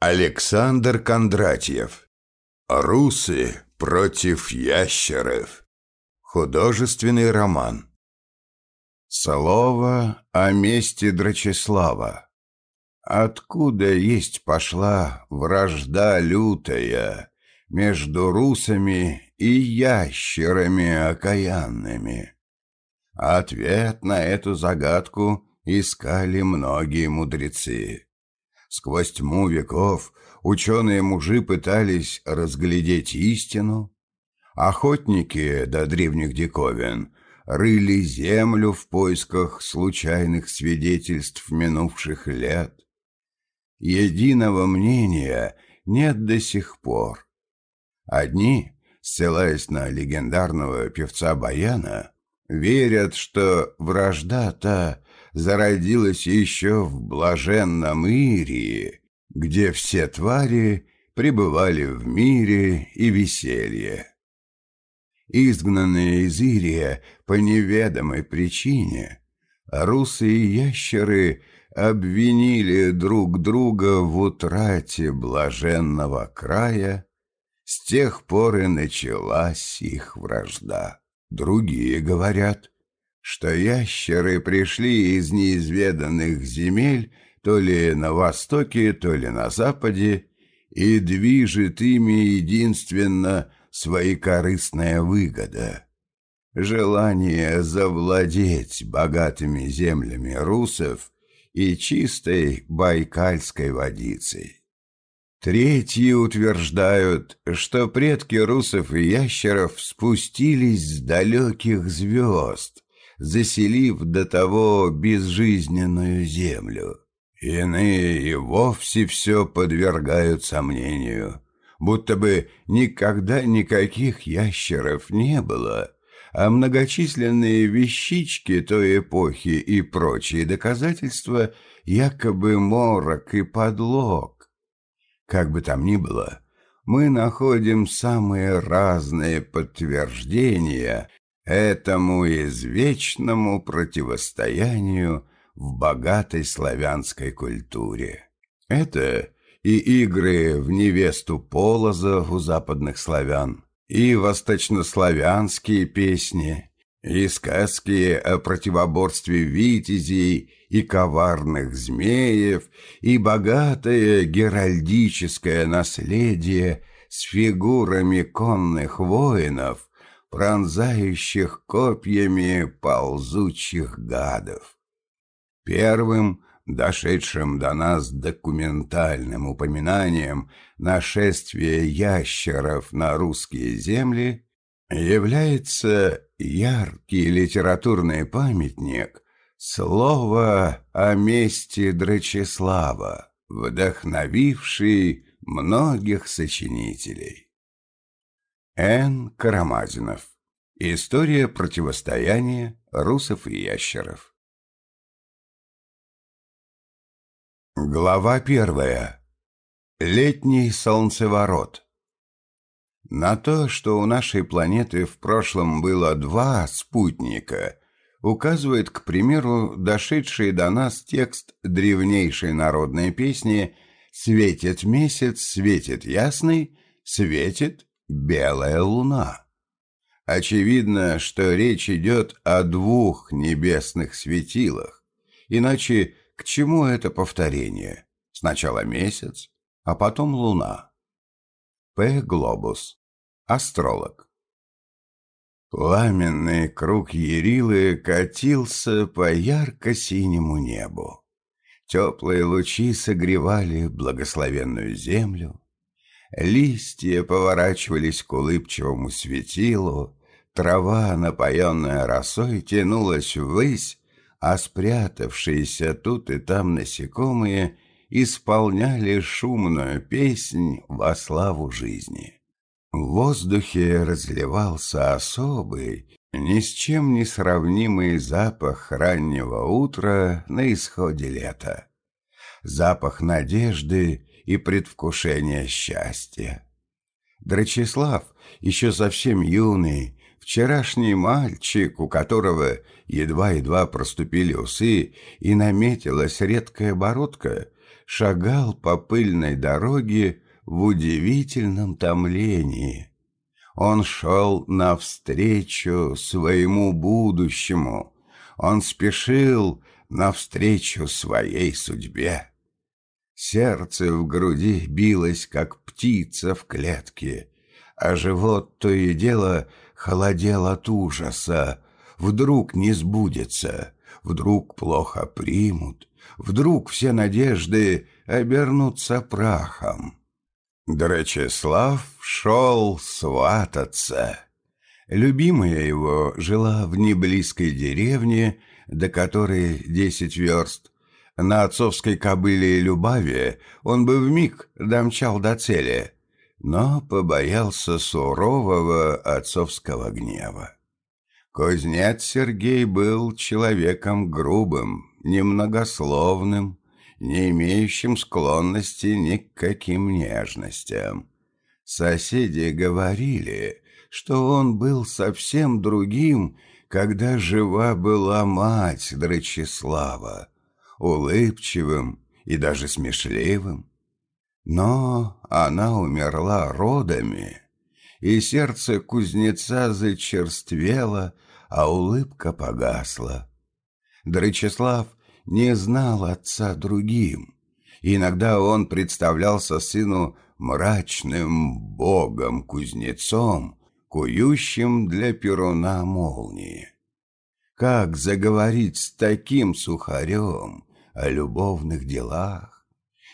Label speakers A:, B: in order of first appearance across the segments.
A: Александр Кондратьев. Русы против ящеров. Художественный роман. Слово о месте Драчеслава. Откуда есть пошла вражда лютая между русами и ящерами окаянными? Ответ на эту загадку искали многие мудрецы. Сквозь тьму веков ученые-мужи пытались разглядеть истину. Охотники до древних диковин рыли землю в поисках случайных свидетельств минувших лет. Единого мнения нет до сих пор. Одни, ссылаясь на легендарного певца Баяна, верят, что вражда та зародилась еще в блаженном Ирии, где все твари пребывали в мире и веселье. Изгнанные из Ирия по неведомой причине, русы и ящеры обвинили друг друга в утрате блаженного края, с тех пор и началась их вражда. Другие говорят, что ящеры пришли из неизведанных земель то ли на востоке, то ли на западе, и движет ими единственно своекорыстная выгода. Желание завладеть богатыми землями русов и чистой байкальской водицей. Третьи утверждают, что предки русов и ящеров спустились с далеких звезд, заселив до того безжизненную землю. Иные и вовсе все подвергают сомнению, будто бы никогда никаких ящеров не было, а многочисленные вещички той эпохи и прочие доказательства якобы морок и подлог. Как бы там ни было, мы находим самые разные подтверждения этому извечному противостоянию в богатой славянской культуре. Это и игры в невесту Полоза у западных славян, и восточнославянские песни, и сказки о противоборстве витязей и коварных змеев, и богатое геральдическое наследие с фигурами конных воинов, пронзающих копьями ползучих гадов. Первым, дошедшим до нас документальным упоминанием нашествия ящеров на русские земли, является яркий литературный памятник «Слово о месте Драчеслава», вдохновивший многих сочинителей. Н. Карамазинов. История противостояния русов и ящеров. Глава первая. Летний солнцеворот. На то, что у нашей планеты в прошлом было два спутника, указывает, к примеру, дошедший до нас текст древнейшей народной песни «Светит месяц, светит ясный, светит белая луна. Очевидно, что речь идет о двух небесных светилах. Иначе к чему это повторение? Сначала месяц, а потом луна. П. Глобус. Астролог. Пламенный круг Ярилы катился по ярко-синему небу. Теплые лучи согревали благословенную землю, Листья поворачивались к улыбчивому светилу, трава, напоенная росой, тянулась ввысь, а спрятавшиеся тут и там насекомые исполняли шумную песнь во славу жизни. В воздухе разливался особый, ни с чем не сравнимый запах раннего утра на исходе лета. Запах надежды и предвкушение счастья. Драчеслав, еще совсем юный, вчерашний мальчик, у которого едва-едва проступили усы и наметилась редкая бородка, шагал по пыльной дороге в удивительном томлении. Он шел навстречу своему будущему, он спешил навстречу своей судьбе. Сердце в груди билось, как птица в клетке, а живот то и дело холодел от ужаса. Вдруг не сбудется, вдруг плохо примут, вдруг все надежды обернутся прахом. Драчеслав шел свататься. Любимая его жила в неблизкой деревне, до которой десять верст. На отцовской кобыле Любаве он бы вмиг домчал до цели, но побоялся сурового отцовского гнева. Кузнец Сергей был человеком грубым, немногословным, не имеющим склонности ни к каким нежностям. Соседи говорили, что он был совсем другим, когда жива была мать Драчеслава, улыбчивым и даже смешливым. Но она умерла родами, и сердце кузнеца зачерствело, а улыбка погасла. Драчеслав не знал отца другим. Иногда он представлялся сыну мрачным богом-кузнецом, кующим для перуна молнии. Как заговорить с таким сухарем о любовных делах?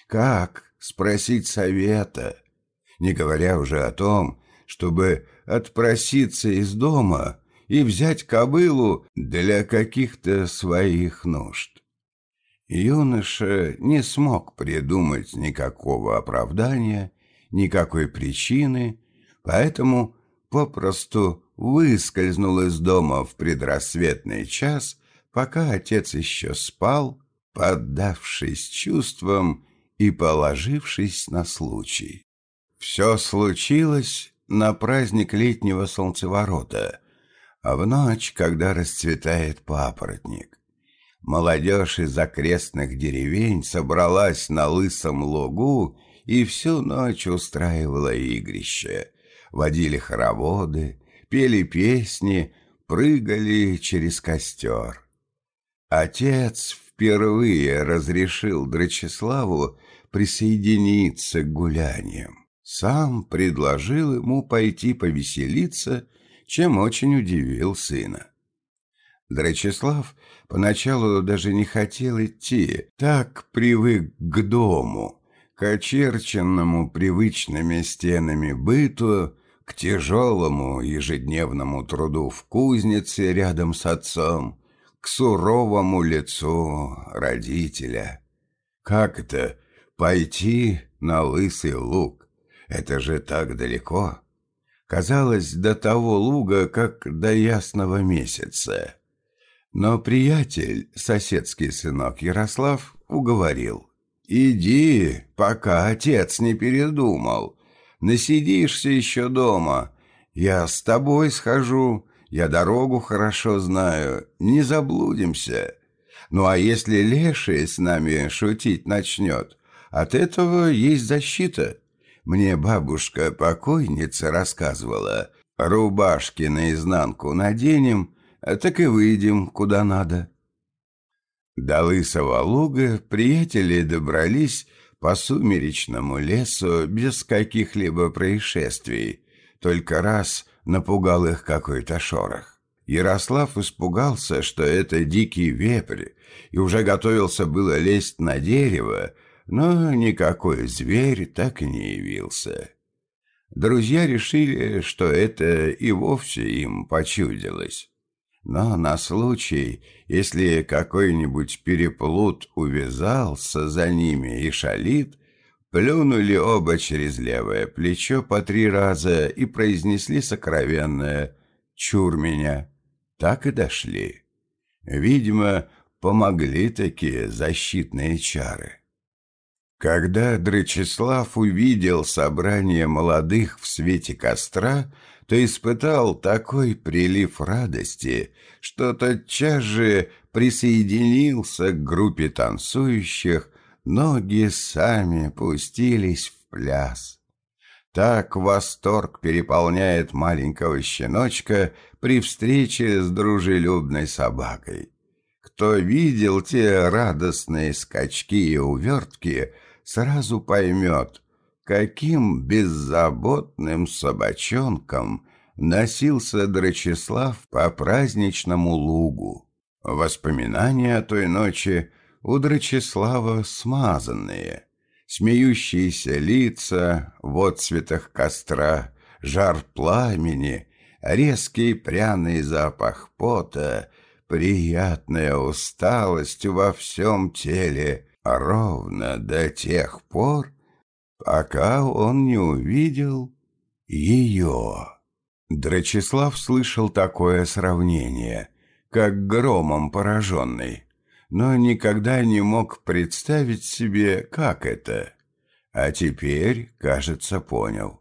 A: Как спросить совета, не говоря уже о том, чтобы отпроситься из дома и взять кобылу для каких-то своих нужд? Юноша не смог придумать никакого оправдания, никакой причины, поэтому попросту выскользнул из дома в предрассветный час, пока отец еще спал, поддавшись чувствам и положившись на случай. Все случилось на праздник летнего солнцеворота, а в ночь, когда расцветает папоротник. Молодежь из окрестных деревень собралась на лысом лугу и всю ночь устраивала игрище. Водили хороводы, пели песни, прыгали через костер. Отец впервые разрешил Драчеславу присоединиться к гуляниям. Сам предложил ему пойти повеселиться, чем очень удивил сына. Драчеслав поначалу даже не хотел идти, так привык к дому, к очерченному привычными стенами быту, к тяжелому ежедневному труду в кузнице рядом с отцом, к суровому лицу родителя. Как это пойти на лысый луг? Это же так далеко. Казалось, до того луга, как до ясного месяца. Но приятель, соседский сынок Ярослав, уговорил. «Иди, пока отец не передумал. Насидишься еще дома. Я с тобой схожу, я дорогу хорошо знаю, не заблудимся. Ну а если леший с нами шутить начнет, от этого есть защита. Мне бабушка-покойница рассказывала, рубашки наизнанку наденем, так и выйдем куда надо. До Лысого луга приятели добрались по сумеречному лесу без каких-либо происшествий, только раз напугал их какой-то шорох. Ярослав испугался, что это дикий вепрь, и уже готовился было лезть на дерево, но никакой зверь так и не явился. Друзья решили, что это и вовсе им почудилось. Но на случай, если какой-нибудь переплут увязался за ними и шалит, плюнули оба через левое плечо по три раза и произнесли сокровенное «Чур меня!» Так и дошли. Видимо, помогли такие защитные чары. Когда Дречислав увидел собрание молодых в свете костра, то испытал такой прилив радости, что тотчас же присоединился к группе танцующих, ноги сами пустились в пляс. Так восторг переполняет маленького щеночка при встрече с дружелюбной собакой. Кто видел те радостные скачки и увертки, сразу поймет, каким беззаботным собачонком носился Драчеслав по праздничному лугу. Воспоминания о той ночи у Драчеслава смазанные, смеющиеся лица в отцветах костра, жар пламени, резкий пряный запах пота, приятная усталость во всем теле, ровно до тех пор, пока он не увидел ее. Драчеслав слышал такое сравнение, как громом пораженный но никогда не мог представить себе, как это. А теперь, кажется, понял.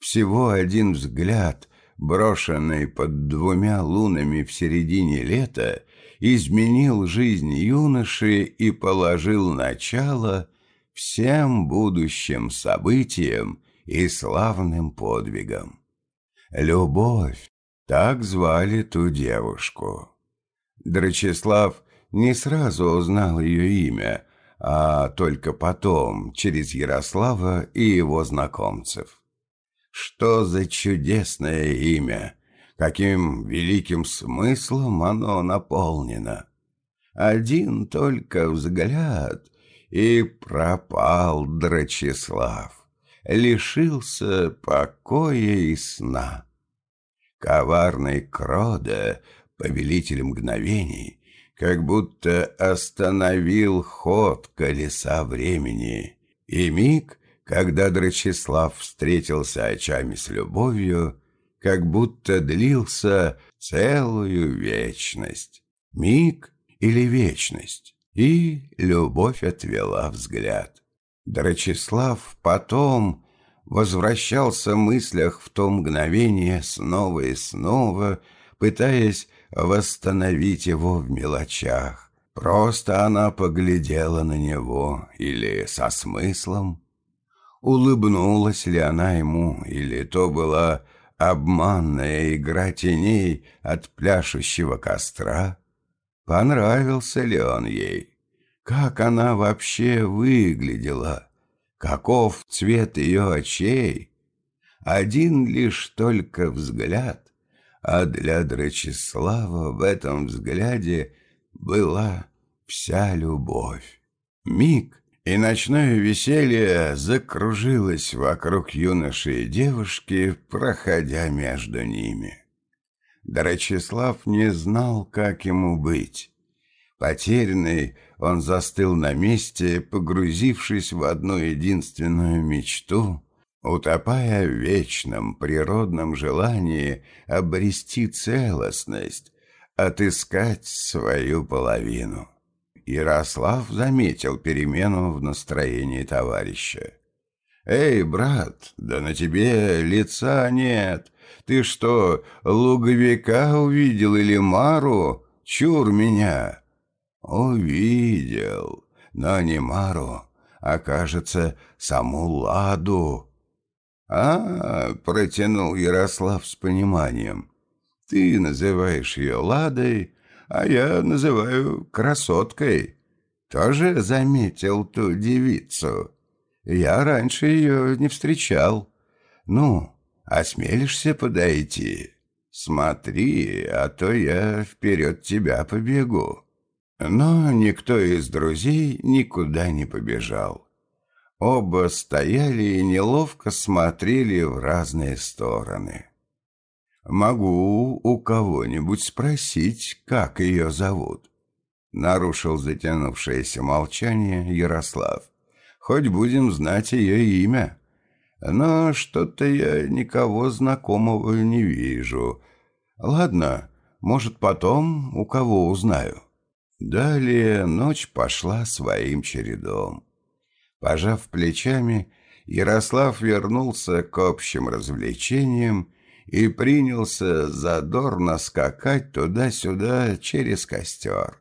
A: Всего один взгляд, брошенный под двумя лунами в середине лета, изменил жизнь юноши и положил начало всем будущим событиям и славным подвигам. Любовь, так звали ту девушку. Драчеслав не сразу узнал ее имя, а только потом, через Ярослава и его знакомцев. Что за чудесное имя! Каким великим смыслом оно наполнено! Один только взгляд, и пропал Драчеслав, лишился покоя и сна. Коварный Крода, повелитель мгновений, как будто остановил ход колеса времени. И миг, когда Драчеслав встретился очами с любовью, как будто длился целую вечность. Миг или вечность, и любовь отвела взгляд. Драчеслав потом возвращался в мыслях в то мгновение снова и снова, пытаясь восстановить его в мелочах. Просто она поглядела на него или со смыслом. Улыбнулась ли она ему, или то была обманная игра теней от пляшущего костра? Понравился ли он ей? Как она вообще выглядела? Каков цвет ее очей? Один лишь только взгляд а для Драчеслава в этом взгляде была вся любовь. Миг, и ночное веселье закружилось вокруг юноши и девушки, проходя между ними. Драчеслав не знал, как ему быть. Потерянный, он застыл на месте, погрузившись в одну единственную мечту утопая в вечном природном желании обрести целостность, отыскать свою половину. Ярослав заметил перемену в настроении товарища. «Эй, брат, да на тебе лица нет. Ты что, луговика увидел или Мару? Чур меня!» «Увидел, но не Мару, а, кажется, саму Ладу». «А, — протянул Ярослав с пониманием, — ты называешь ее Ладой, а я называю красоткой. Тоже заметил ту девицу. Я раньше ее не встречал. Ну, осмелишься подойти? Смотри, а то я вперед тебя побегу». Но никто из друзей никуда не побежал. Оба стояли и неловко смотрели в разные стороны. «Могу у кого-нибудь спросить, как ее зовут?» Нарушил затянувшееся молчание Ярослав. «Хоть будем знать ее имя. Но что-то я никого знакомого не вижу. Ладно, может, потом у кого узнаю». Далее ночь пошла своим чередом. Пожав плечами, Ярослав вернулся к общим развлечениям и принялся задорно скакать туда-сюда через костер.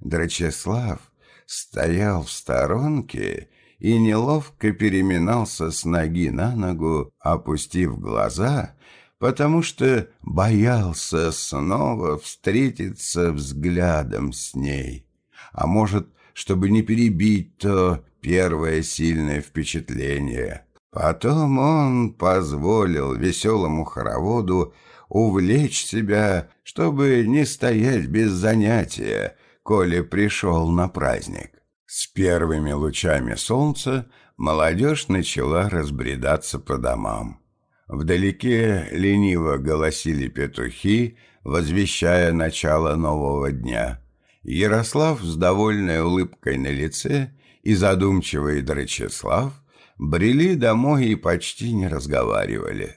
A: Драчеслав стоял в сторонке и неловко переминался с ноги на ногу, опустив глаза, потому что боялся снова встретиться взглядом с ней. А может, чтобы не перебить то первое сильное впечатление. Потом он позволил веселому хороводу увлечь себя, чтобы не стоять без занятия, коли пришел на праздник. С первыми лучами солнца молодежь начала разбредаться по домам. Вдалеке лениво голосили петухи, возвещая начало нового дня. Ярослав с довольной улыбкой на лице и задумчивый Драчеслав брели домой и почти не разговаривали.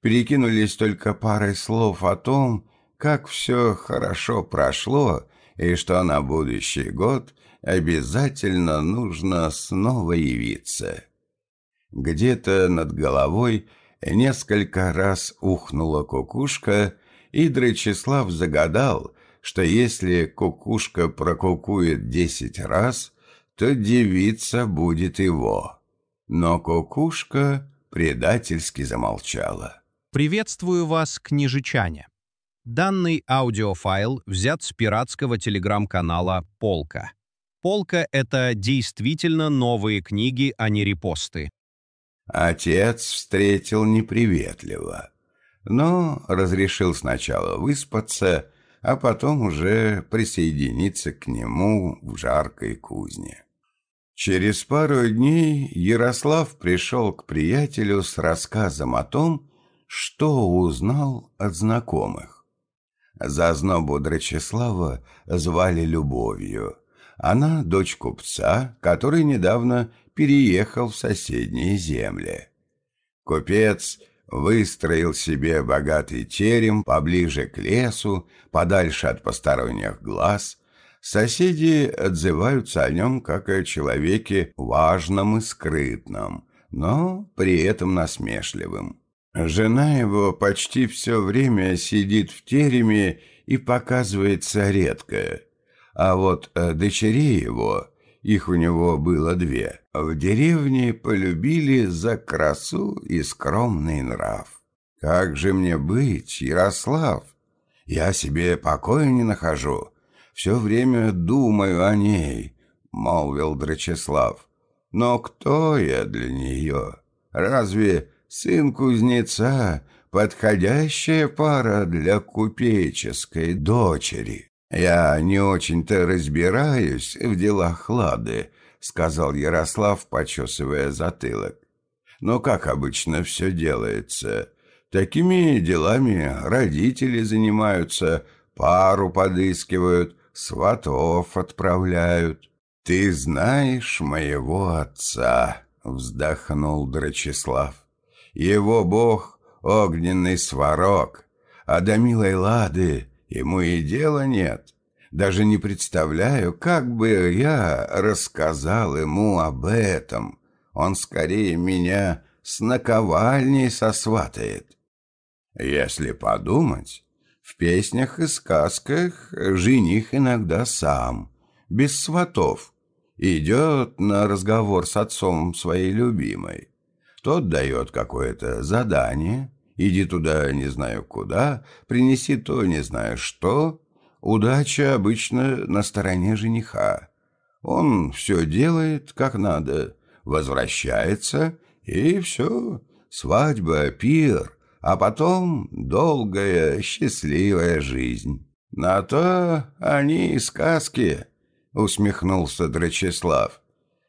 A: Перекинулись только парой слов о том, как все хорошо прошло и что на будущий год обязательно нужно снова явиться. Где-то над головой Несколько раз ухнула кукушка, и Драчеслав загадал, что если кукушка прокукует десять раз, то девица будет его. Но кукушка предательски замолчала.
B: Приветствую вас, княжичане. Данный аудиофайл взят с пиратского телеграм-канала «Полка». «Полка» — это действительно новые книги, а не репосты.
A: Отец встретил неприветливо, но разрешил сначала выспаться, а потом уже присоединиться к нему в жаркой кузне. Через пару дней Ярослав пришел к приятелю с рассказом о том, что узнал от знакомых. Зазнобу Драчеслава звали Любовью. Она дочь купца, который недавно переехал в соседние земли. Купец выстроил себе богатый терем поближе к лесу, подальше от посторонних глаз. Соседи отзываются о нем как о человеке важном и скрытном, но при этом насмешливым. Жена его почти все время сидит в тереме и показывается редко, а вот э, дочерей его их у него было две. В деревне полюбили за красу и скромный нрав. Как же мне быть, Ярослав? Я себе покоя не нахожу. Все время думаю о ней, — молвил Драчеслав. Но кто я для нее? Разве сын кузнеца — подходящая пара для купеческой дочери? «Я не очень-то разбираюсь в делах Лады», — сказал Ярослав, почесывая затылок. «Но как обычно все делается? Такими делами родители занимаются, пару подыскивают, сватов отправляют». «Ты знаешь моего отца», — вздохнул Драчеслав. «Его бог — огненный сварог, а до милой Лады Ему и дела нет. Даже не представляю, как бы я рассказал ему об этом. Он скорее меня с наковальней сосватает. Если подумать, в песнях и сказках жених иногда сам, без сватов, идет на разговор с отцом своей любимой. Тот дает какое-то задание, Иди туда не знаю куда, принеси то не знаю что. Удача обычно на стороне жениха. Он все делает как надо, возвращается, и все, свадьба, пир, а потом долгая счастливая жизнь. На то они и сказки, усмехнулся Драчеслав.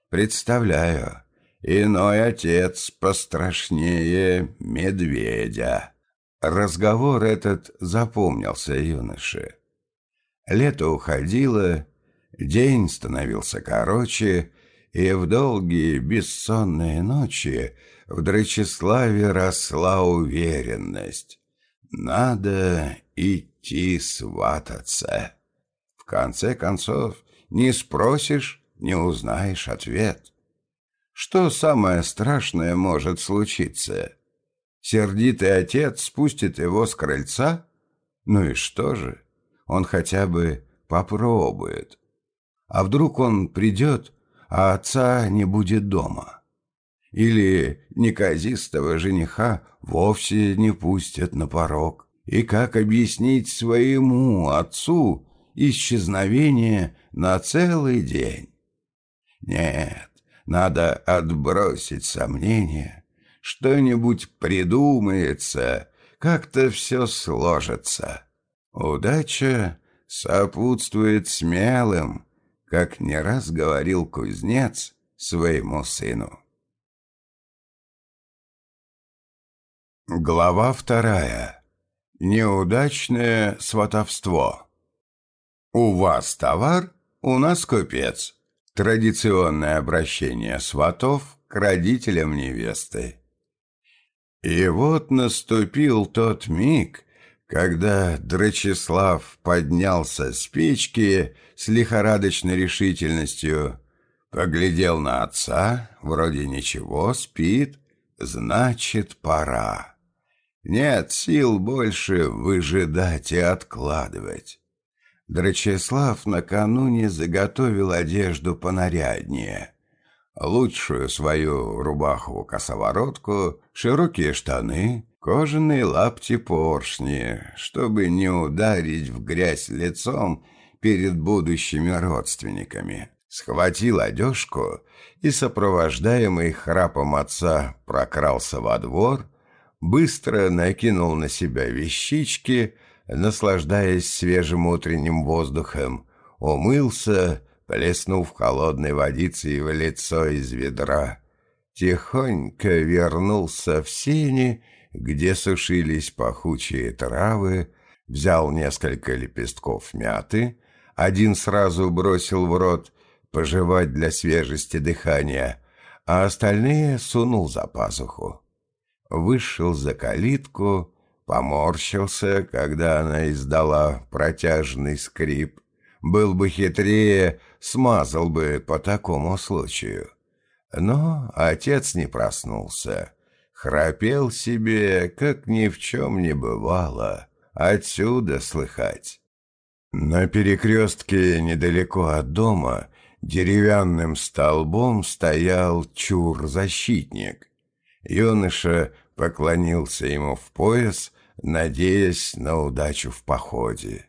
A: Представляю, Иной отец пострашнее медведя. Разговор этот запомнился юноше. Лето уходило, день становился короче, и в долгие бессонные ночи в Драчеславе росла уверенность. Надо идти свататься. В конце концов, не спросишь, не узнаешь ответ. Что самое страшное может случиться? Сердитый отец спустит его с крыльца? Ну и что же? Он хотя бы попробует. А вдруг он придет, а отца не будет дома? Или неказистого жениха вовсе не пустят на порог? И как объяснить своему отцу исчезновение на целый день? Нет, надо отбросить сомнения. Что-нибудь придумается, как-то все сложится. Удача сопутствует смелым, как не раз говорил кузнец своему сыну. Глава вторая. Неудачное сватовство. У вас товар, у нас купец. Традиционное обращение сватов к родителям невесты. И вот наступил тот миг, когда Драчеслав поднялся с печки с лихорадочной решительностью, поглядел на отца, вроде ничего, спит, значит, пора. Нет сил больше выжидать и откладывать. Драчеслав накануне заготовил одежду понаряднее. Лучшую свою рубаху-косоворотку, широкие штаны, кожаные лапти-поршни, чтобы не ударить в грязь лицом перед будущими родственниками. Схватил одежку и, сопровождаемый храпом отца, прокрался во двор, быстро накинул на себя вещички, наслаждаясь свежим утренним воздухом, умылся, плеснув холодной водицей в лицо из ведра, тихонько вернулся в сени где сушились пахучие травы, взял несколько лепестков мяты, один сразу бросил в рот пожевать для свежести дыхания, а остальные сунул за пазуху. Вышел за калитку, поморщился, когда она издала протяжный скрип. Был бы хитрее, смазал бы по такому случаю. Но отец не проснулся храпел себе, как ни в чем не бывало, отсюда слыхать. На перекрестке недалеко от дома деревянным столбом стоял чур-защитник. Юноша поклонился ему в пояс, надеясь на удачу в походе.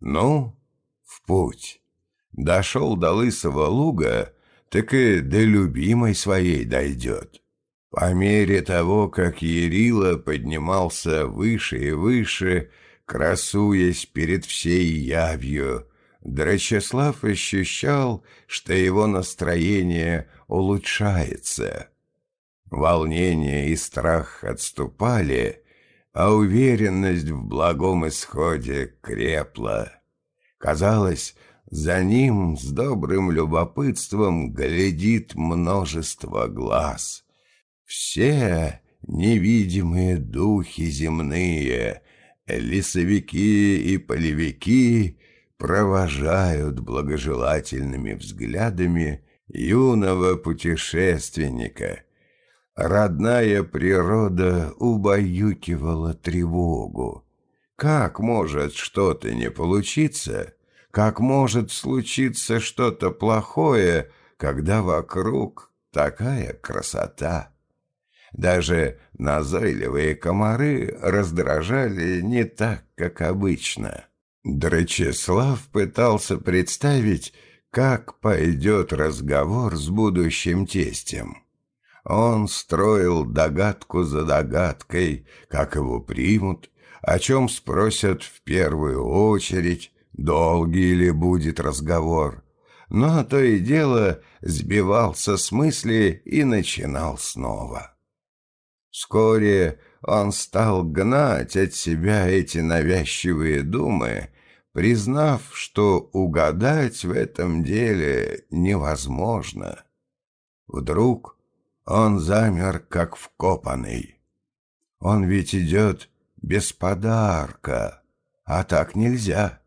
A: Ну, в путь. Дошел до лысого луга, так и до любимой своей дойдет. По мере того, как Ярила поднимался выше и выше, красуясь перед всей явью, Драчеслав ощущал, что его настроение улучшается. Волнение и страх отступали, а уверенность в благом исходе крепла. Казалось, за ним с добрым любопытством глядит множество глаз — все невидимые духи земные, лесовики и полевики провожают благожелательными взглядами юного путешественника. Родная природа убаюкивала тревогу. Как может что-то не получиться? Как может случиться что-то плохое, когда вокруг такая красота? Даже назойливые комары раздражали не так, как обычно. Драчеслав пытался представить, как пойдет разговор с будущим тестем. Он строил догадку за догадкой, как его примут, о чем спросят в первую очередь, долгий ли будет разговор. Но то и дело сбивался с мысли и начинал снова. Вскоре он стал гнать от себя эти навязчивые думы, признав, что угадать в этом деле невозможно. Вдруг он замер, как вкопанный. Он ведь идет без подарка, а так нельзя.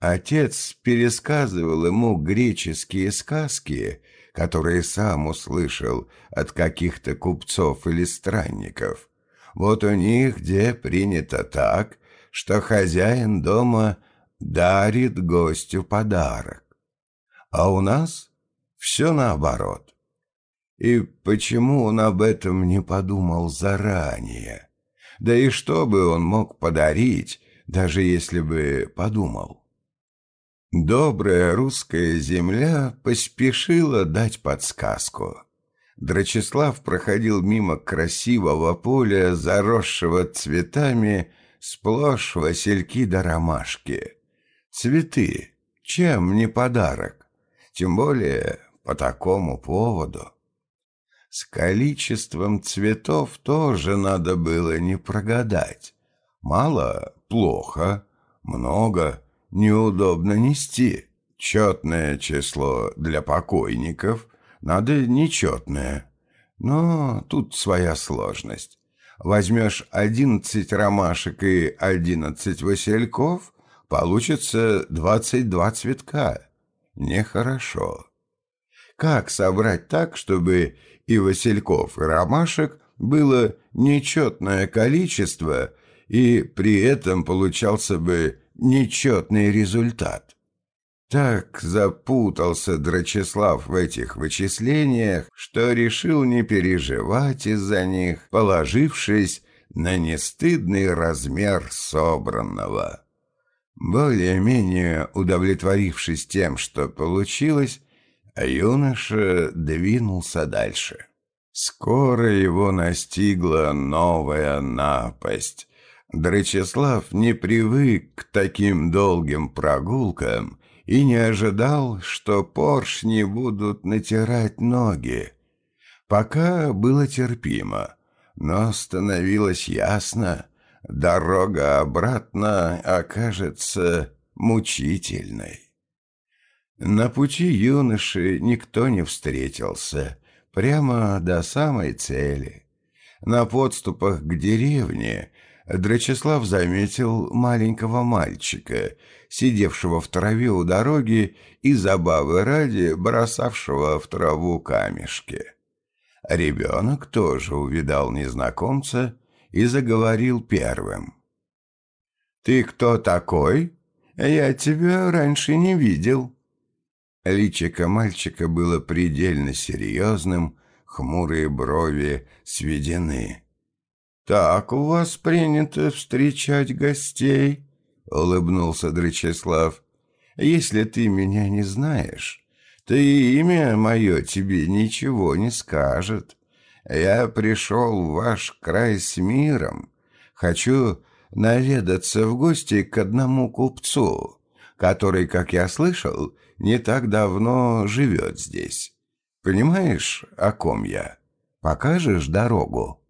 A: Отец пересказывал ему греческие сказки, которые сам услышал от каких-то купцов или странников. Вот у них где принято так, что хозяин дома дарит гостю подарок. А у нас все наоборот. И почему он об этом не подумал заранее? Да и что бы он мог подарить, даже если бы подумал? Добрая русская земля поспешила дать подсказку. Драчеслав проходил мимо красивого поля, заросшего цветами, сплошь васильки да ромашки. Цветы, чем не подарок? Тем более по такому поводу. С количеством цветов тоже надо было не прогадать. Мало — плохо, много — неудобно нести. Четное число для покойников — надо нечетное. Но тут своя сложность. Возьмешь одиннадцать ромашек и одиннадцать васильков, получится двадцать два цветка. Нехорошо. Как собрать так, чтобы и васильков, и ромашек было нечетное количество, и при этом получался бы нечетный результат? Так запутался Драчеслав в этих вычислениях, что решил не переживать из-за них, положившись на нестыдный размер собранного. Более-менее удовлетворившись тем, что получилось, юноша двинулся дальше. Скоро его настигла новая напасть. Драчеслав не привык к таким долгим прогулкам и не ожидал, что поршни будут натирать ноги. Пока было терпимо, но становилось ясно, дорога обратно окажется мучительной. На пути юноши никто не встретился, прямо до самой цели. На подступах к деревне Драчеслав заметил маленького мальчика, сидевшего в траве у дороги и забавы ради бросавшего в траву камешки. Ребенок тоже увидал незнакомца и заговорил первым. «Ты кто такой? Я тебя раньше не видел». Личико мальчика было предельно серьезным, хмурые брови сведены. «Так у вас принято встречать гостей?» — улыбнулся Дречеслав. «Если ты меня не знаешь, то и имя мое тебе ничего не скажет. Я пришел в ваш край с миром. Хочу наведаться в гости к одному купцу, который, как я слышал, не так давно живет здесь. Понимаешь, о ком я? Покажешь дорогу?»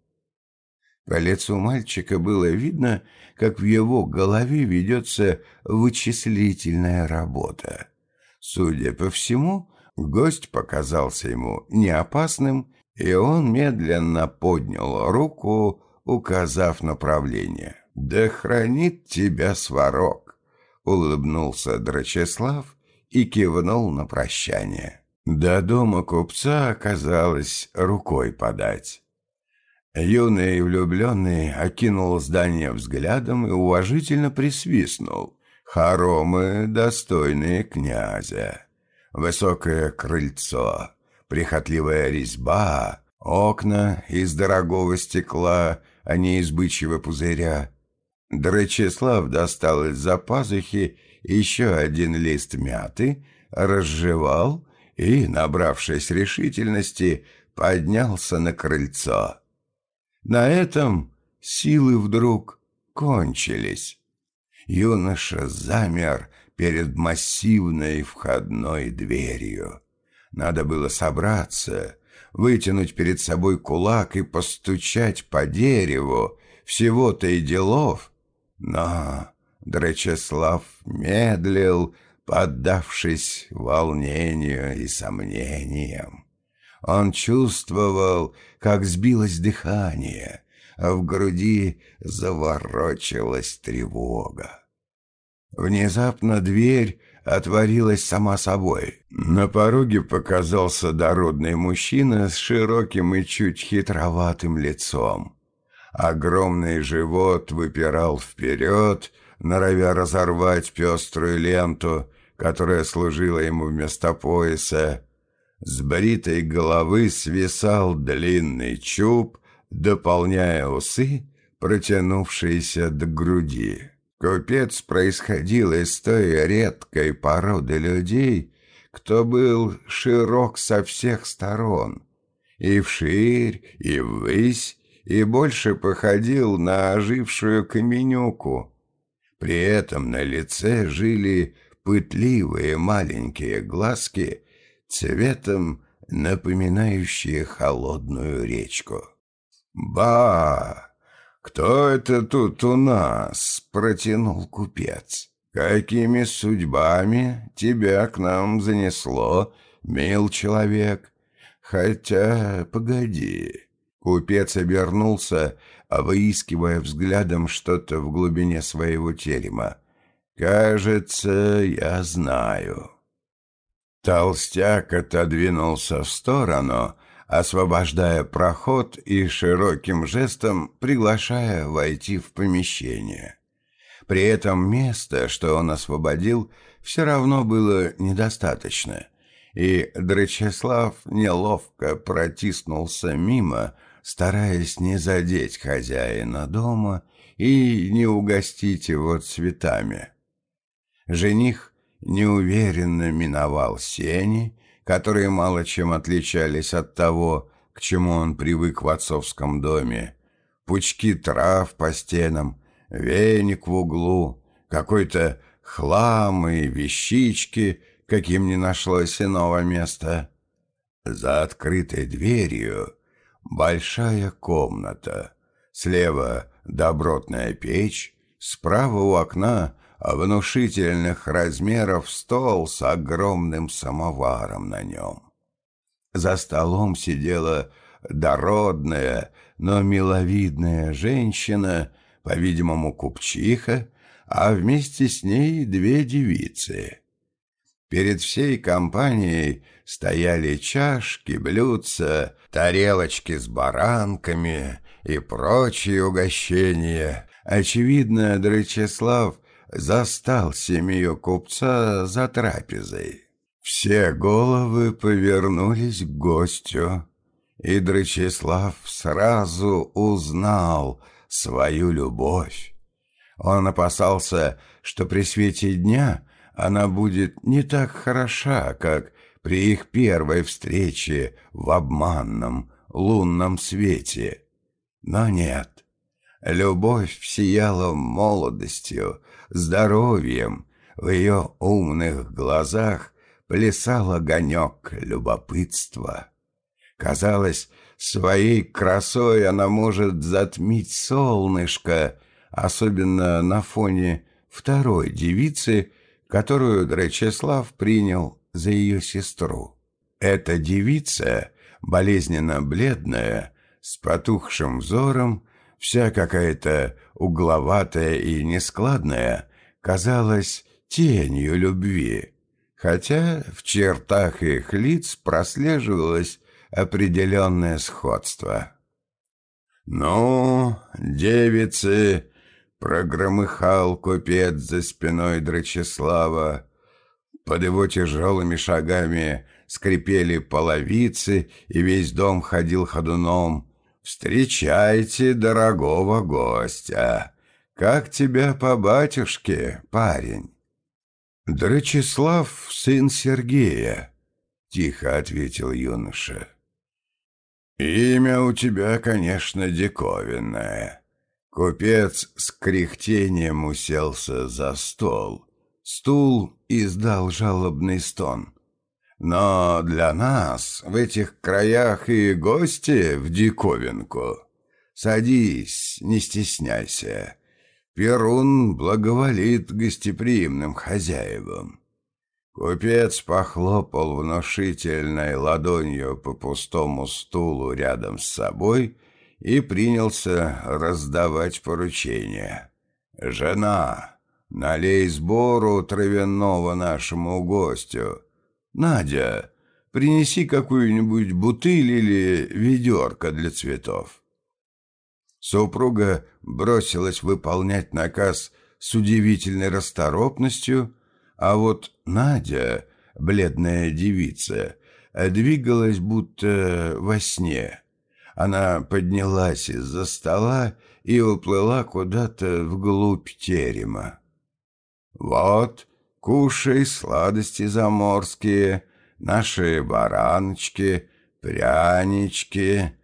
A: По лицу мальчика было видно, как в его голове ведется вычислительная работа. Судя по всему, гость показался ему неопасным, и он медленно поднял руку, указав направление. «Да хранит тебя сварог!» — улыбнулся Драчеслав и кивнул на прощание. До дома купца оказалось рукой подать. Юный влюбленный окинул здание взглядом и уважительно присвистнул. Хоромы, достойные князя. Высокое крыльцо, прихотливая резьба, окна из дорогого стекла, а не из бычьего пузыря. Дречеслав достал из-за пазухи еще один лист мяты, разжевал и, набравшись решительности, поднялся на крыльцо. На этом силы вдруг кончились. Юноша замер перед массивной входной дверью. Надо было собраться, вытянуть перед собой кулак и постучать по дереву, всего-то и делов. Но Дречеслав медлил, поддавшись волнению и сомнениям. Он чувствовал, как сбилось дыхание, а в груди заворочилась тревога. Внезапно дверь отворилась сама собой. На пороге показался дородный мужчина с широким и чуть хитроватым лицом. Огромный живот выпирал вперед, норовя разорвать пеструю ленту, которая служила ему вместо пояса. С бритой головы свисал длинный чуб, дополняя усы, протянувшиеся до груди. Купец происходил из той редкой породы людей, кто был широк со всех сторон, и вширь, и ввысь, и больше походил на ожившую каменюку. При этом на лице жили пытливые маленькие глазки, цветом напоминающие холодную речку. «Ба! Кто это тут у нас?» — протянул купец. «Какими судьбами тебя к нам занесло, мил человек? Хотя, погоди». Купец обернулся, выискивая взглядом что-то в глубине своего терема. «Кажется, я знаю». Толстяк отодвинулся в сторону, освобождая проход и широким жестом приглашая войти в помещение. При этом места, что он освободил, все равно было недостаточно, и Драчеслав неловко протиснулся мимо, стараясь не задеть хозяина дома и не угостить его цветами. Жених неуверенно миновал сени, которые мало чем отличались от того, к чему он привык в отцовском доме. Пучки трав по стенам, веник в углу, какой-то хлам и вещички, каким не нашлось иного места. За открытой дверью большая комната, слева добротная печь, справа у окна внушительных размеров стол с огромным самоваром на нем. За столом сидела дородная, но миловидная женщина, по-видимому, купчиха, а вместе с ней две девицы. Перед всей компанией стояли чашки, блюдца, тарелочки с баранками и прочие угощения. Очевидно, Драчеслав застал семью купца за трапезой. Все головы повернулись к гостю, и Драчеслав сразу узнал свою любовь. Он опасался, что при свете дня она будет не так хороша, как при их первой встрече в обманном лунном свете. Но нет, любовь сияла молодостью, здоровьем, в ее умных глазах плясал огонек любопытства. Казалось, своей красой она может затмить солнышко, особенно на фоне второй девицы, которую Дречеслав принял за ее сестру. Эта девица, болезненно бледная, с потухшим взором, вся какая-то угловатая и нескладная, казалась тенью любви, хотя в чертах их лиц прослеживалось определенное сходство. «Ну, девицы!» — прогромыхал купец за спиной Драчеслава. Под его тяжелыми шагами скрипели половицы, и весь дом ходил ходуном. «Встречайте дорогого гостя! Как тебя по батюшке, парень?» «Драчеслав, сын Сергея», — тихо ответил юноша. «Имя у тебя, конечно, диковинное». Купец с кряхтением уселся за стол. Стул издал жалобный стон. Но для нас в этих краях и гости в диковинку. Садись, не стесняйся. Перун благоволит гостеприимным хозяевам. Купец похлопал внушительной ладонью по пустому стулу рядом с собой и принялся раздавать поручения. «Жена, налей сбору травяного нашему гостю, «Надя, принеси какую-нибудь бутыль или ведерко для цветов». Супруга бросилась выполнять наказ с удивительной расторопностью, А вот Надя, бледная девица, двигалась будто во сне. Она поднялась из-за стола и уплыла куда-то вглубь терема. «Вот, кушай сладости заморские, наши бараночки, прянички».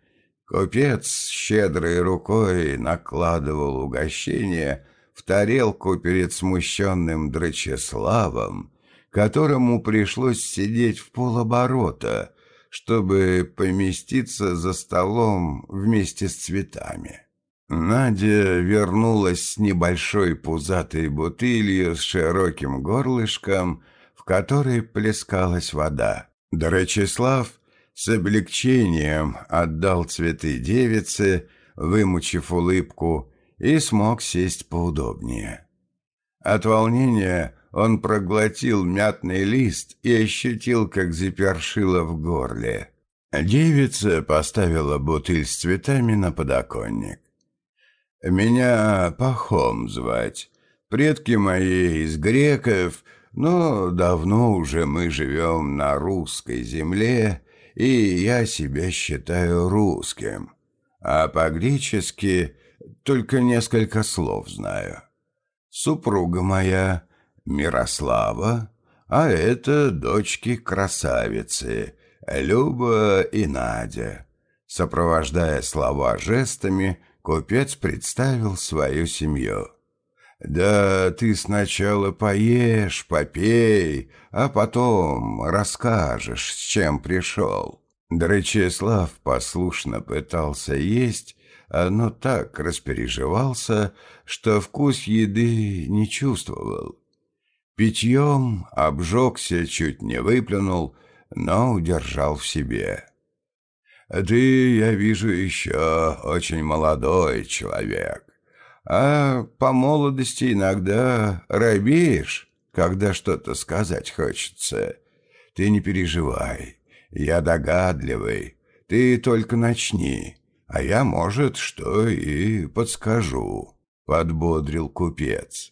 A: Купец щедрой рукой накладывал угощение в тарелку перед смущенным Драчеславом, которому пришлось сидеть в полоборота, чтобы поместиться за столом вместе с цветами. Надя вернулась с небольшой пузатой бутылью с широким горлышком, в которой плескалась вода. Драчеслав с облегчением отдал цветы девице, вымучив улыбку, и смог сесть поудобнее. От волнения он проглотил мятный лист и ощутил, как запершило в горле. Девица поставила бутыль с цветами на подоконник. «Меня Пахом звать. Предки мои из греков, но давно уже мы живем на русской земле, и я себя считаю русским. А по-гречески только несколько слов знаю. Супруга моя Мирослава, а это дочки красавицы Люба и Надя. Сопровождая слова жестами, купец представил свою семью. «Да ты сначала поешь, попей, а потом расскажешь, с чем пришел». Дречеслав послушно пытался есть, но так распереживался, что вкус еды не чувствовал. Питьем обжегся, чуть не выплюнул, но удержал в себе. «Ты, я вижу, еще очень молодой человек, а по молодости иногда робеешь, когда что-то сказать хочется. Ты не переживай, я догадливый, ты только начни, а я, может, что и подскажу», — подбодрил купец.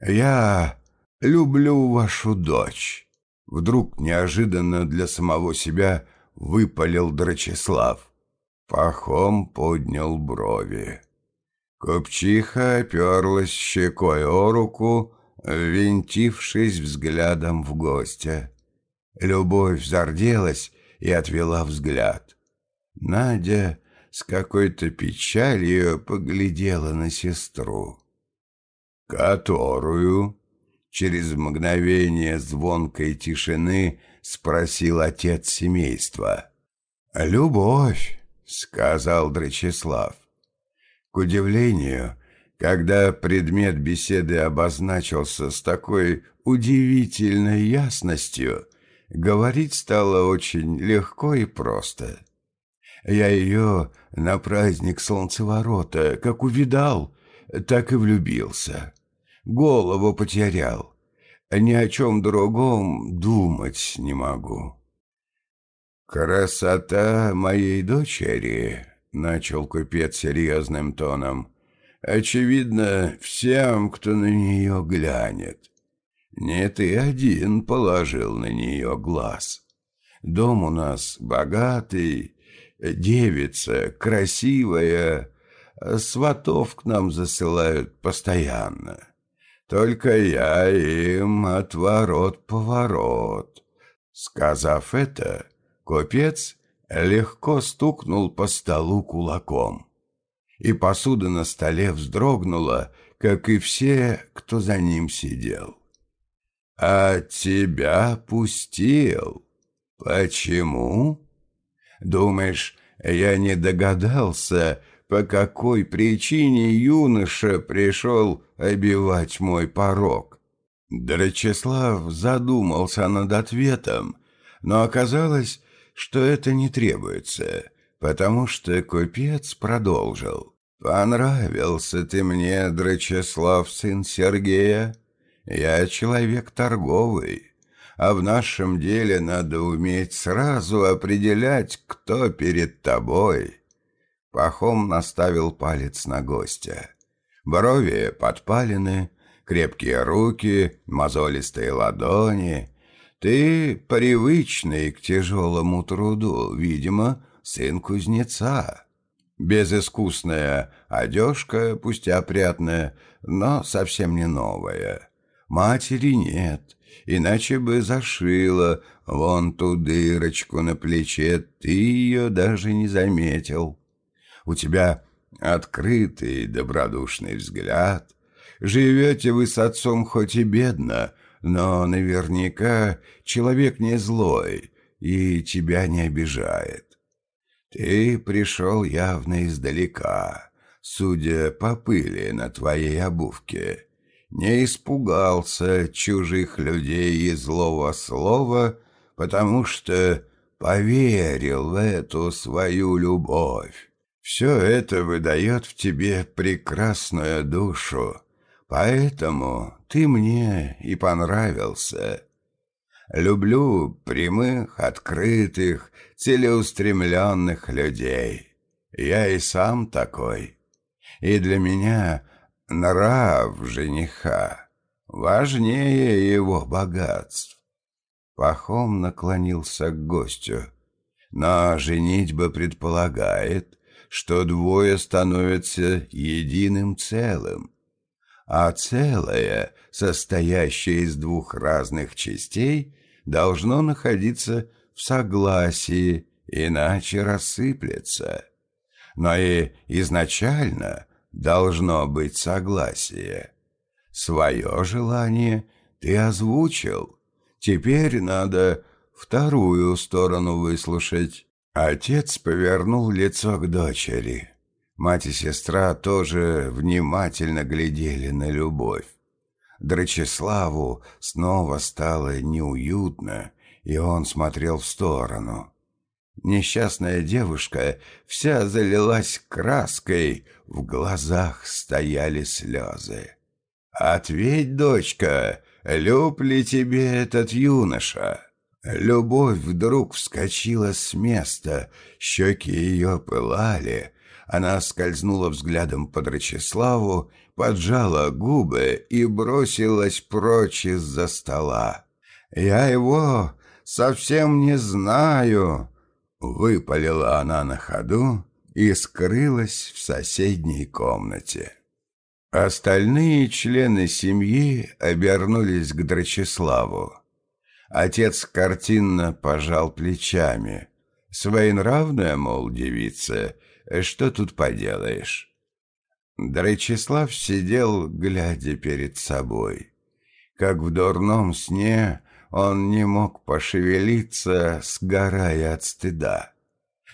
A: «Я люблю вашу дочь». Вдруг неожиданно для самого себя выпалил Драчеслав. Пахом поднял брови. Купчиха оперлась щекой о руку, винтившись взглядом в гостя. Любовь зарделась и отвела взгляд. Надя с какой-то печалью поглядела на сестру. «Которую?» Через мгновение звонкой тишины спросил отец семейства. «Любовь», — сказал Драчеслав. К удивлению, когда предмет беседы обозначился с такой удивительной ясностью, говорить стало очень легко и просто. Я ее на праздник солнцеворота как увидал, так и влюбился голову потерял. Ни о чем другом думать не могу. «Красота моей дочери», — начал купец серьезным тоном, — «очевидно, всем, кто на нее глянет. Не ты один положил на нее глаз. Дом у нас богатый, девица красивая, сватов к нам засылают постоянно. Только я им отворот-поворот». Сказав это, купец легко стукнул по столу кулаком. И посуда на столе вздрогнула, как и все, кто за ним сидел. «А тебя пустил. Почему? Думаешь, я не догадался, по какой причине юноша пришел обивать мой порог. Драчеслав задумался над ответом, но оказалось, что это не требуется, потому что купец продолжил. «Понравился ты мне, Драчеслав, сын Сергея. Я человек торговый, а в нашем деле надо уметь сразу определять, кто перед тобой». Пахом наставил палец на гостя. Брови подпалены, крепкие руки, мозолистые ладони. Ты привычный к тяжелому труду, видимо, сын кузнеца. Безыскусная одежка, пусть опрятная, но совсем не новая. Матери нет, иначе бы зашила вон ту дырочку на плече, ты ее даже не заметил. У тебя открытый добродушный взгляд. Живете вы с отцом хоть и бедно, но наверняка человек не злой и тебя не обижает. Ты пришел явно издалека, судя по пыли на твоей обувке. Не испугался чужих людей и злого слова, потому что поверил в эту свою любовь. Все это выдает в тебе прекрасную душу, поэтому ты мне и понравился. Люблю прямых, открытых, целеустремленных людей. Я и сам такой. И для меня нрав жениха важнее его богатств. Пахом наклонился к гостю. Но женитьба предполагает, что двое становятся единым целым, а целое, состоящее из двух разных частей, должно находиться в согласии, иначе рассыплется. Но и изначально должно быть согласие. Свое желание ты озвучил, теперь надо вторую сторону выслушать. Отец повернул лицо к дочери. Мать и сестра тоже внимательно глядели на любовь. Драчеславу снова стало неуютно, и он смотрел в сторону. Несчастная девушка вся залилась краской, в глазах стояли слезы. «Ответь, дочка, люб ли тебе этот юноша?» Любовь вдруг вскочила с места, щеки ее пылали, она скользнула взглядом по Драчеславу, поджала губы и бросилась прочь из-за стола. «Я его совсем не знаю!» Выпалила она на ходу и скрылась в соседней комнате. Остальные члены семьи обернулись к Драчеславу. Отец картинно пожал плечами. «Своенравная, мол, девица, что тут поделаешь?» Драчеслав сидел, глядя перед собой. Как в дурном сне он не мог пошевелиться, сгорая от стыда.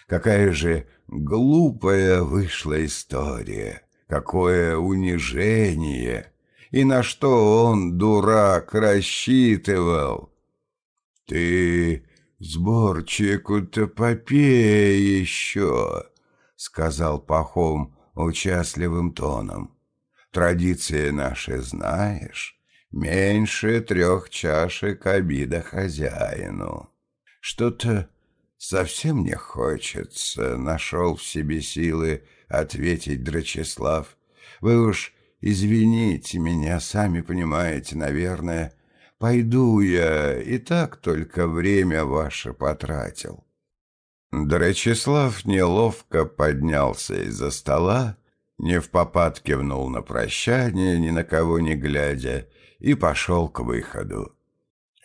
A: Какая же глупая вышла история, какое унижение, и на что он, дурак, рассчитывал. «Ты сборчику-то попей еще», — сказал Пахом участливым тоном. «Традиции наши знаешь, меньше трех чашек обида хозяину. Что-то совсем не хочется, нашел в себе силы ответить Драчеслав. Вы уж извините меня, сами понимаете, наверное, — Пойду я, и так только время ваше потратил». Драчеслав неловко поднялся из-за стола, не в попад кивнул на прощание, ни на кого не глядя, и пошел к выходу.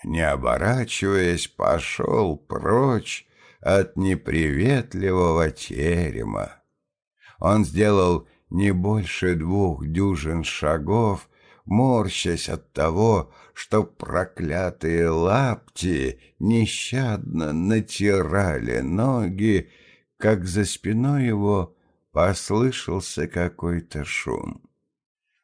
A: Не оборачиваясь, пошел прочь от неприветливого терема. Он сделал не больше двух дюжин шагов, морщась от того, что проклятые лапти нещадно натирали ноги, как за спиной его послышался какой-то шум.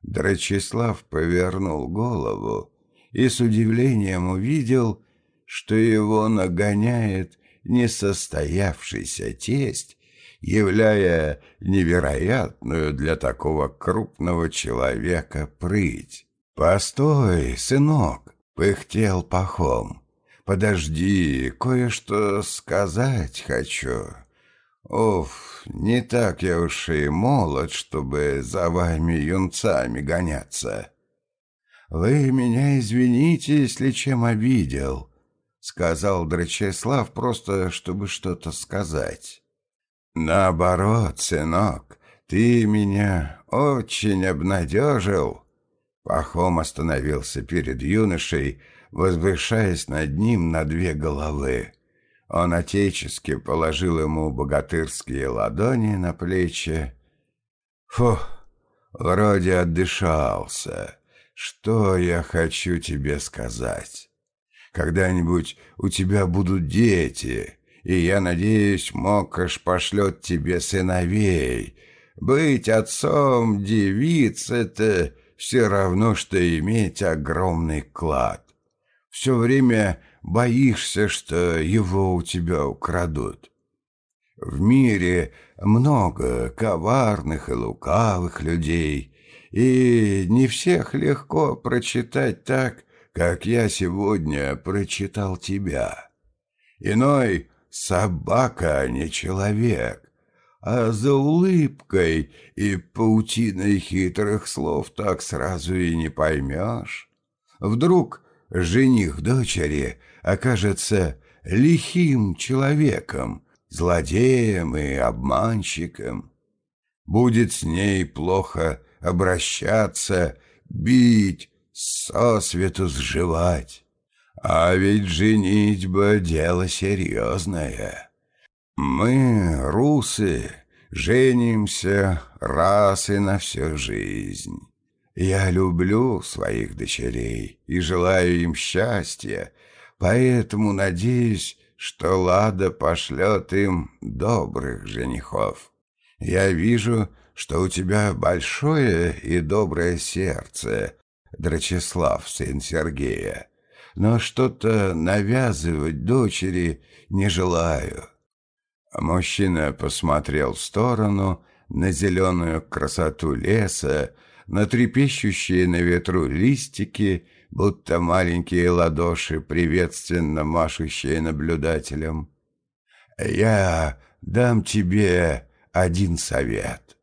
A: Драчеслав повернул голову и с удивлением увидел, что его нагоняет несостоявшийся тесть, являя невероятную для такого крупного человека прыть. «Постой, сынок!» — пыхтел пахом. «Подожди, кое-что сказать хочу. Оф, не так я уж и молод, чтобы за вами юнцами гоняться». «Вы меня извините, если чем обидел», — сказал Драчеслав, просто чтобы что-то сказать. «Наоборот, сынок, ты меня очень обнадежил». Пахом остановился перед юношей, возвышаясь над ним на две головы. Он отечески положил ему богатырские ладони на плечи. «Фух, вроде отдышался. Что я хочу тебе сказать? Когда-нибудь у тебя будут дети, и я надеюсь, Мокаш пошлет тебе сыновей. Быть отцом девиц — это все равно, что иметь огромный клад. Все время боишься, что его у тебя украдут. В мире много коварных и лукавых людей, и не всех легко прочитать так, как я сегодня прочитал тебя. Иной — собака, а не человек, а за улыбкой и паутиной хитрых слов так сразу и не поймешь. Вдруг жених дочери окажется лихим человеком, злодеем и обманщиком. Будет с ней плохо обращаться, бить, сосвету сживать. А ведь женитьба — дело серьезное. Мы, русы, женимся раз и на всю жизнь. Я люблю своих дочерей и желаю им счастья, поэтому надеюсь, что Лада пошлет им добрых женихов. Я вижу, что у тебя большое и доброе сердце, Драчеслав, сын Сергея, но что-то навязывать дочери не желаю». Мужчина посмотрел в сторону, на зеленую красоту леса, на трепещущие на ветру листики, будто маленькие ладоши, приветственно машущие наблюдателям. «Я дам тебе один совет.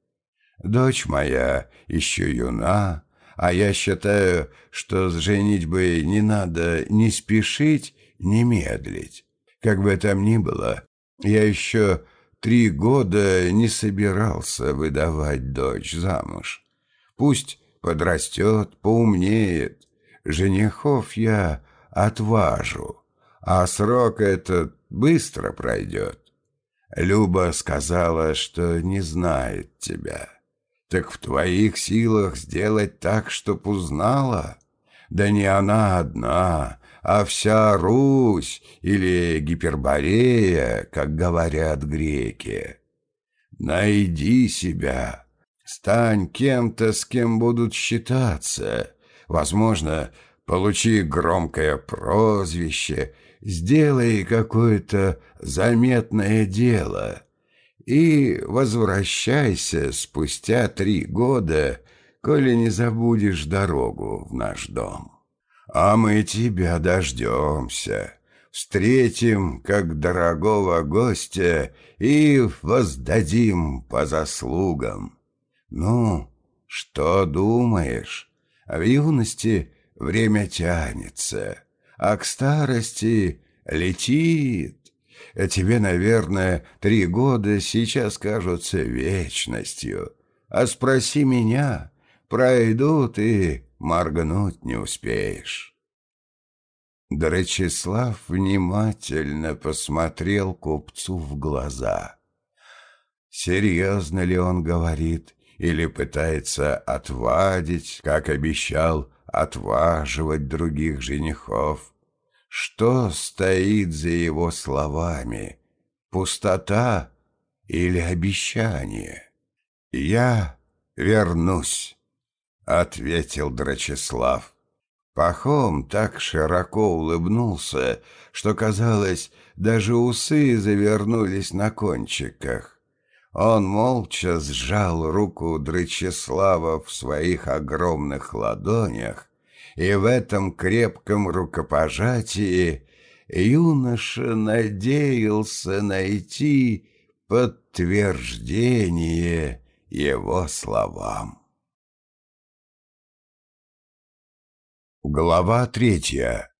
A: Дочь моя еще юна, а я считаю, что с женитьбой не надо ни спешить, ни медлить. Как бы там ни было, я еще три года не собирался выдавать дочь замуж. Пусть подрастет, поумнеет. Женихов я отважу, а срок этот быстро пройдет. Люба сказала, что не знает тебя. Так в твоих силах сделать так, чтоб узнала? Да не она одна, а вся Русь или Гиперборея, как говорят греки. Найди себя, Стань кем-то, с кем будут считаться. Возможно, получи громкое прозвище, сделай какое-то заметное дело и возвращайся спустя три года, коли не забудешь дорогу в наш дом. А мы тебя дождемся, встретим как дорогого гостя и воздадим по заслугам». «Ну, что думаешь? В юности время тянется, а к старости летит. Тебе, наверное, три года сейчас кажутся вечностью. А спроси меня, пройдут и моргнуть не успеешь». Дречислав внимательно посмотрел купцу в глаза. Серьезно ли он говорит или пытается отвадить, как обещал, отваживать других женихов. Что стоит за его словами? Пустота или обещание? «Я вернусь», — ответил Драчеслав. Пахом так широко улыбнулся, что, казалось, даже усы завернулись на кончиках. Он молча сжал руку Дрычеслава в своих огромных ладонях, и в этом крепком рукопожатии юноша надеялся найти подтверждение его словам. Глава третья.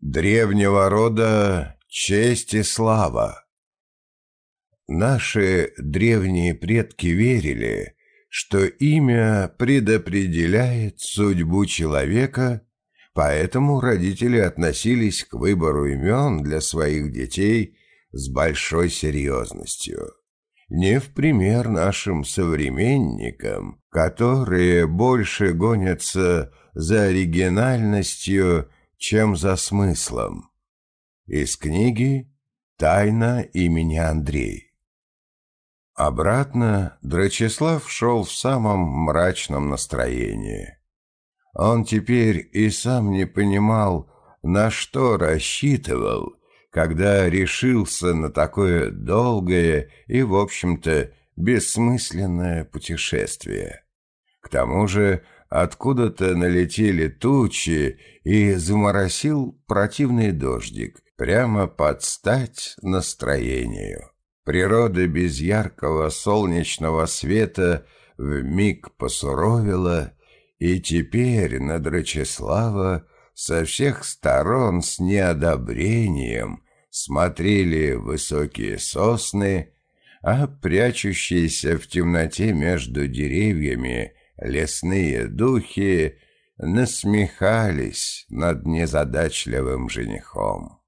A: Древнего рода честь и слава. Наши древние предки верили, что имя предопределяет судьбу человека, поэтому родители относились к выбору имен для своих детей с большой серьезностью. Не в пример нашим современникам, которые больше гонятся за оригинальностью, чем за смыслом. Из книги «Тайна имени Андрей». Обратно Драчеслав шел в самом мрачном настроении. Он теперь и сам не понимал, на что рассчитывал, когда решился на такое долгое и, в общем-то, бессмысленное путешествие. К тому же Откуда-то налетели тучи и заморосил противный дождик, прямо под стать настроению. Природа без яркого солнечного света вмиг посуровила, и теперь на Драчеслава со всех сторон с неодобрением смотрели высокие сосны, а прячущиеся в темноте между деревьями лесные духи насмехались над незадачливым женихом.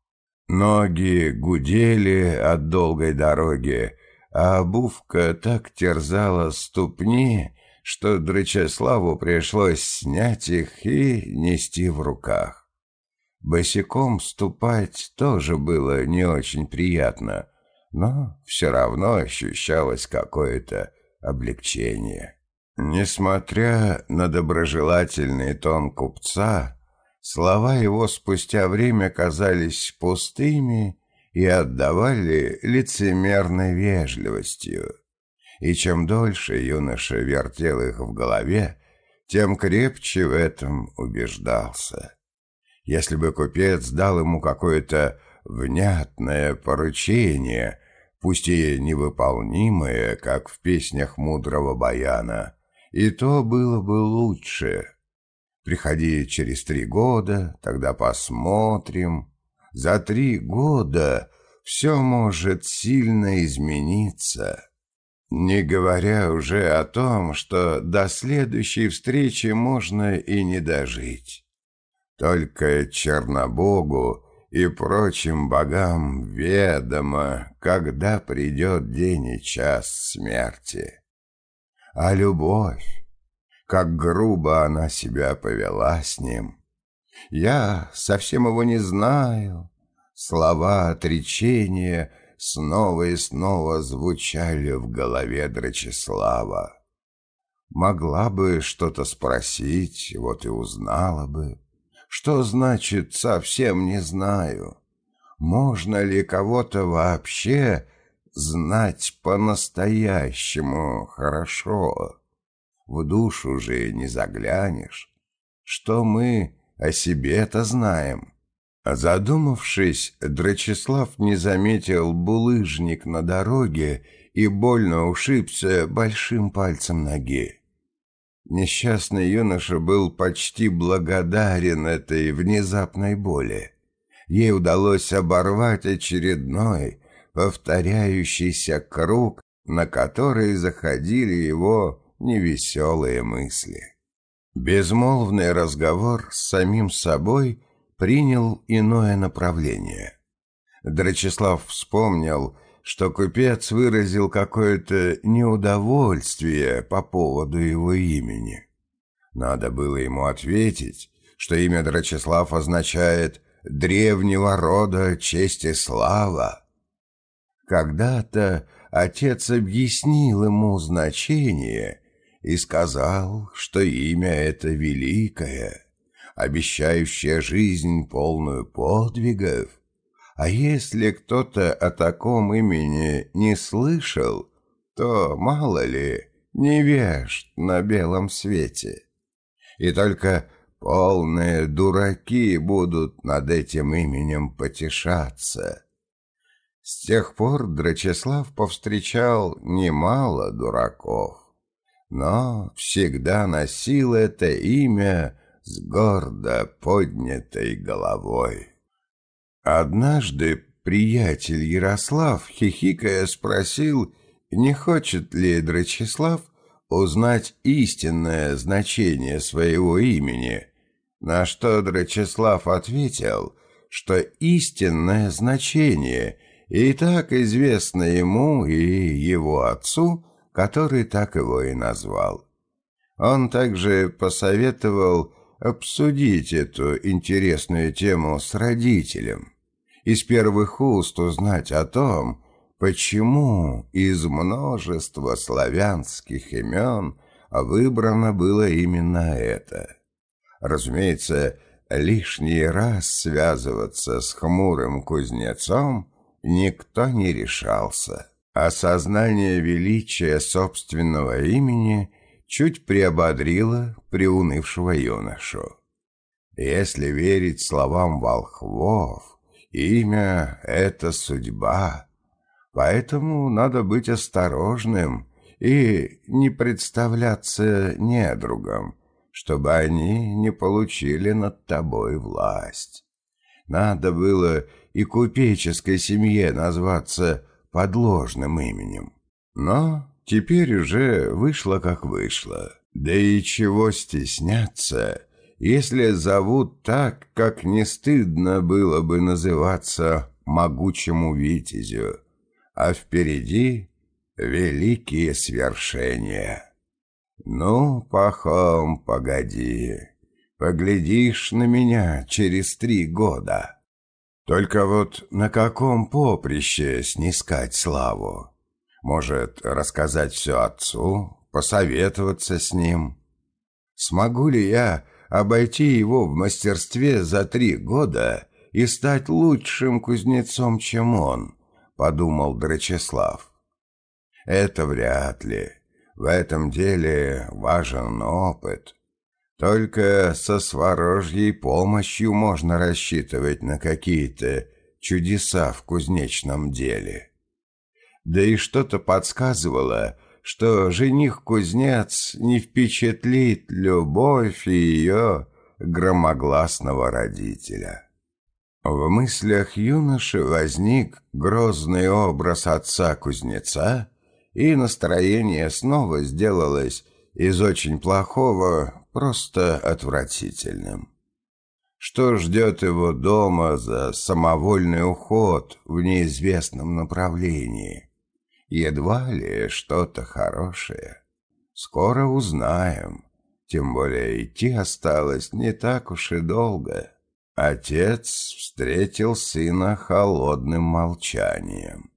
A: Ноги гудели от долгой дороги, а обувка так терзала ступни, что Драчеславу пришлось снять их и нести в руках. Босиком ступать тоже было не очень приятно, но все равно ощущалось какое-то облегчение. Несмотря на доброжелательный тон купца, слова его спустя время казались пустыми и отдавали лицемерной вежливостью. И чем дольше юноша вертел их в голове, тем крепче в этом убеждался. Если бы купец дал ему какое-то внятное поручение, пусть и невыполнимое, как в песнях мудрого баяна, и то было бы лучше. Приходи через три года, тогда посмотрим. За три года все может сильно измениться. Не говоря уже о том, что до следующей встречи можно и не дожить. Только Чернобогу и прочим богам ведомо, когда придет день и час смерти а любовь. Как грубо она себя повела с ним. Я совсем его не знаю. Слова отречения снова и снова звучали в голове Драчеслава. Могла бы что-то спросить, вот и узнала бы. Что значит «совсем не знаю»? Можно ли кого-то вообще знать по-настоящему хорошо. В душу же не заглянешь. Что мы о себе-то знаем? Задумавшись, Драчеслав не заметил булыжник на дороге и больно ушибся большим пальцем ноги. Несчастный юноша был почти благодарен этой внезапной боли. Ей удалось оборвать очередной, повторяющийся круг, на который заходили его невеселые мысли. Безмолвный разговор с самим собой принял иное направление. Драчеслав вспомнил, что купец выразил какое-то неудовольствие по поводу его имени. Надо было ему ответить, что имя Драчеслав означает «древнего рода честь и слава», когда-то отец объяснил ему значение и сказал, что имя это великое, обещающее жизнь полную подвигов. А если кто-то о таком имени не слышал, то, мало ли, невежд на белом свете. И только полные дураки будут над этим именем потешаться. С тех пор Драчеслав повстречал немало дураков, но всегда носил это имя с гордо поднятой головой. Однажды приятель Ярослав, хихикая, спросил, не хочет ли Драчеслав узнать истинное значение своего имени, на что Драчеслав ответил, что истинное значение и так известно ему и его отцу, который так его и назвал. Он также посоветовал обсудить эту интересную тему с родителем, из первых уст узнать о том, почему из множества славянских имен выбрано было именно это. Разумеется, лишний раз связываться с хмурым кузнецом никто не решался. Осознание величия собственного имени чуть приободрило приунывшего юношу. Если верить словам волхвов, имя — это судьба, поэтому надо быть осторожным и не представляться недругом, чтобы они не получили над тобой власть. Надо было и купеческой семье назваться подложным именем. Но теперь уже вышло как вышло. Да и чего стесняться, если зовут так, как не стыдно было бы называться могучему витязю, а впереди великие свершения. «Ну, Пахом, погоди, поглядишь на меня через три года. Только вот на каком поприще снискать славу? Может, рассказать все отцу, посоветоваться с ним? Смогу ли я обойти его в мастерстве за три года и стать лучшим кузнецом, чем он?» — подумал Драчеслав. «Это вряд ли». В этом деле важен опыт. Только со сворожьей помощью можно рассчитывать на какие-то чудеса в кузнечном деле. Да и что-то подсказывало, что жених-кузнец не впечатлит любовь ее громогласного родителя. В мыслях юноши возник грозный образ отца-кузнеца, и настроение снова сделалось из очень плохого просто отвратительным. Что ждет его дома за самовольный уход в неизвестном направлении? Едва ли что-то хорошее. Скоро узнаем. Тем более идти осталось не так уж и долго. Отец встретил сына холодным молчанием.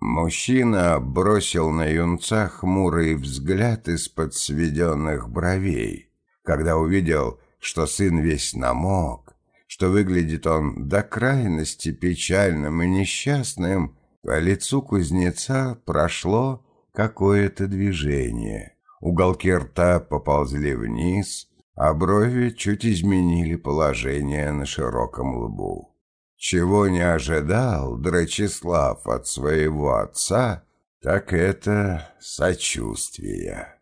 A: Мужчина бросил на юнца хмурый взгляд из-под сведенных бровей, когда увидел, что сын весь намок, что выглядит он до крайности печальным и несчастным, по лицу кузнеца прошло какое-то движение. Уголки рта поползли вниз, а брови чуть изменили положение на широком лбу. Чего не ожидал Драчеслав от своего отца, так это сочувствие.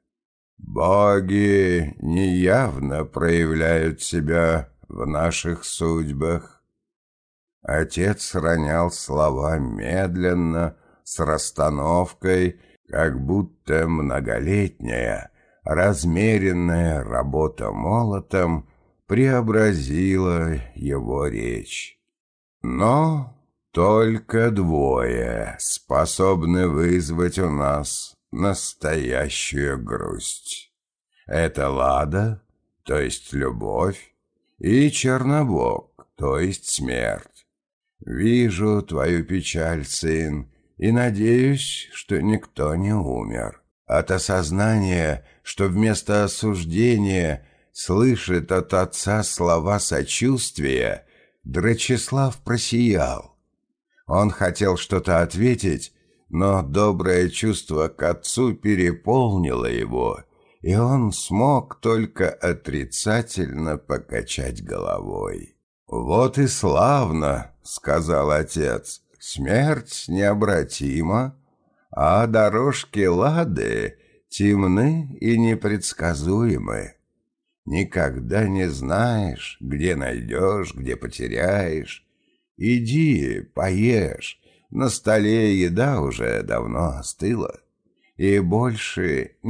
A: Боги неявно проявляют себя в наших судьбах. Отец ронял слова медленно, с расстановкой, как будто многолетняя, размеренная работа молотом преобразила его речь. Но только двое способны вызвать у нас настоящую грусть. Это Лада, то есть любовь, и Чернобог, то есть смерть. Вижу твою печаль, сын, и надеюсь, что никто не умер. От осознания, что вместо осуждения слышит от отца слова сочувствия, Драчеслав просиял. Он хотел что-то ответить, но доброе чувство к отцу переполнило его, и он смог только отрицательно покачать головой. «Вот и славно», — сказал отец, — «смерть необратима, а дорожки Лады темны и непредсказуемы. Никогда не знаешь, где найдешь, где потеряешь. Иди, поешь, на столе еда уже давно остыла, и больше